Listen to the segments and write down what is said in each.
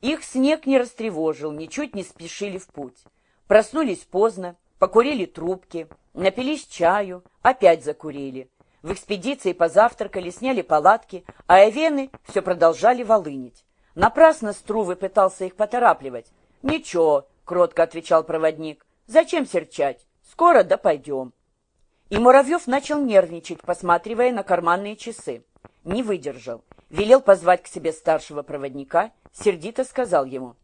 Их снег не растревожил, ничуть не спешили в путь. Проснулись поздно, покурили трубки, напились чаю, опять закурили. В экспедиции позавтракали, сняли палатки, а Эвены все продолжали волынить. Напрасно Струвы пытался их поторапливать. «Ничего», — кротко отвечал проводник, — «зачем серчать? Скоро да пойдем». И Муравьев начал нервничать, посматривая на карманные часы. Не выдержал. Велел позвать к себе старшего проводника, сердито сказал ему,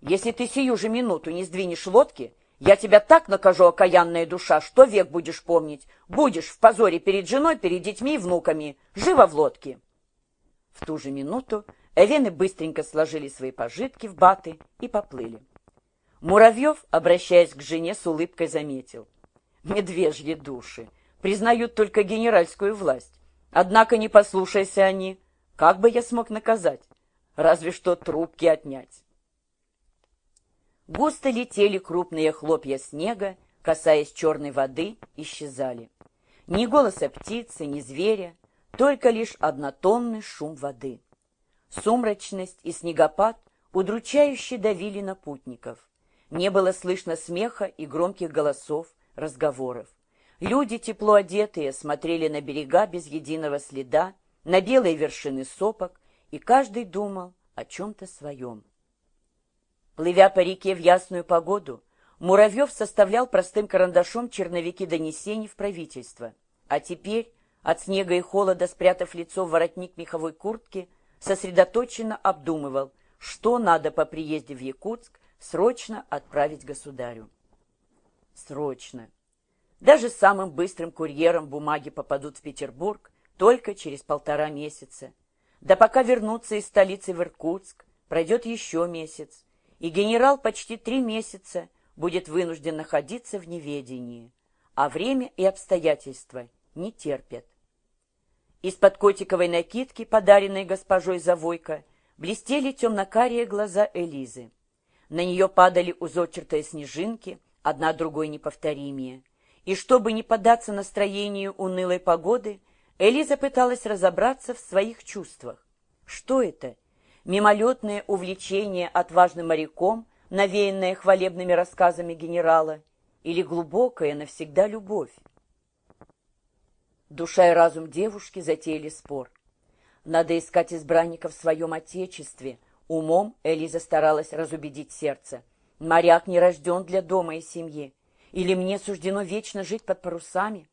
«Если ты сию же минуту не сдвинешь лодки, я тебя так накажу, окаянная душа, что век будешь помнить. Будешь в позоре перед женой, перед детьми и внуками. Живо в лодке!» В ту же минуту Эвены быстренько сложили свои пожитки в баты и поплыли. Муравьев, обращаясь к жене, с улыбкой заметил. «Медвежьи души! Признают только генеральскую власть. Однако не послушайся они. Как бы я смог наказать? Разве что трубки отнять». Густо летели крупные хлопья снега, касаясь черной воды, исчезали. Ни голоса птицы, ни зверя, только лишь однотонный шум воды. Сумрачность и снегопад удручающе давили на путников. Не было слышно смеха и громких голосов, разговоров. Люди, тепло одетые, смотрели на берега без единого следа, на белые вершины сопок, и каждый думал о чем-то своем. Плывя по реке в ясную погоду, Муравьев составлял простым карандашом черновики донесений в правительство. А теперь, от снега и холода спрятав лицо в воротник меховой куртки, сосредоточенно обдумывал, что надо по приезде в Якутск срочно отправить государю. Срочно. Даже самым быстрым курьером бумаги попадут в Петербург только через полтора месяца. Да пока вернуться из столицы в Иркутск, пройдет еще месяц и генерал почти три месяца будет вынужден находиться в неведении, а время и обстоятельства не терпят. Из-под котиковой накидки, подаренной госпожой Завойко, блестели темно-карие глаза Элизы. На нее падали узорчатые снежинки, одна другой неповторимее. И чтобы не поддаться настроению унылой погоды, Элиза пыталась разобраться в своих чувствах. Что это? мимолетное увлечение отважным моряком, навеянное хвалебными рассказами генерала, или глубокая навсегда любовь. Душа и разум девушки затеяли спор. Надо искать избранника в своем отечестве. Умом Элиза старалась разубедить сердце. Моряк не рожден для дома и семьи. Или мне суждено вечно жить под парусами?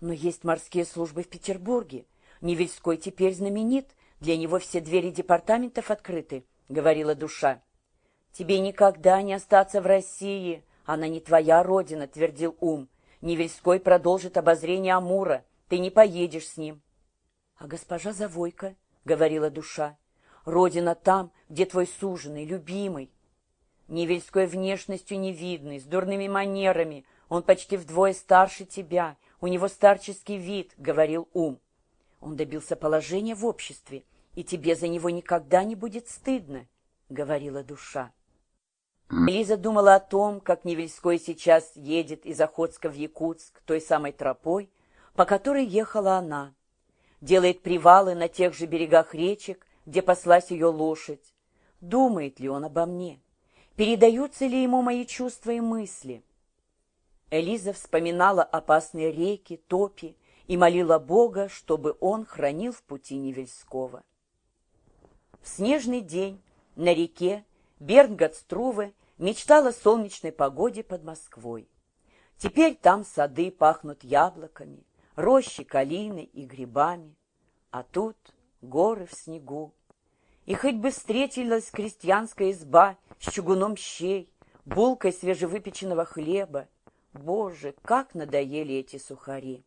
Но есть морские службы в Петербурге. Невельской теперь знаменит, для него все двери департаментов открыты, — говорила душа. Тебе никогда не остаться в России. Она не твоя родина, — твердил ум. Невельской продолжит обозрение Амура. Ты не поедешь с ним. — А госпожа Завойка, — говорила душа, — родина там, где твой суженый, любимый. Невельской внешностью невидный, с дурными манерами. Он почти вдвое старше тебя. У него старческий вид, — говорил ум. Он добился положения в обществе, и тебе за него никогда не будет стыдно, — говорила душа. Лиза думала о том, как Невельской сейчас едет из Охотска в Якутск той самой тропой, по которой ехала она. Делает привалы на тех же берегах речек, где паслась ее лошадь. Думает ли он обо мне? Передаются ли ему мои чувства и мысли? Элиза вспоминала опасные реки, топи, и молила Бога, чтобы он хранил в пути Невельского. В снежный день на реке Бернготструве мечтала о солнечной погоде под Москвой. Теперь там сады пахнут яблоками, рощи калины и грибами, а тут горы в снегу. И хоть бы встретилась крестьянская изба с чугуном щей, булкой свежевыпеченного хлеба, Боже, как надоели эти сухари!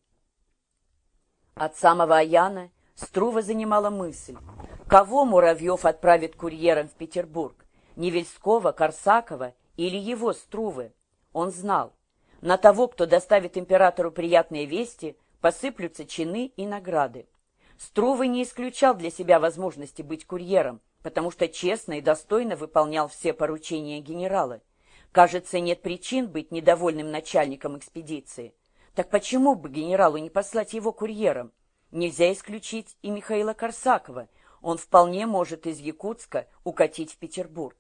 От самого Аяна Струва занимала мысль, кого Муравьев отправит курьером в Петербург, Невельского, Корсакова или его Струвы. Он знал, на того, кто доставит императору приятные вести, посыплются чины и награды. Струвы не исключал для себя возможности быть курьером, потому что честно и достойно выполнял все поручения генерала. Кажется, нет причин быть недовольным начальником экспедиции. Так почему бы генералу не послать его курьером? Нельзя исключить и Михаила Корсакова. он вполне может из Якутска укатить в Петербург.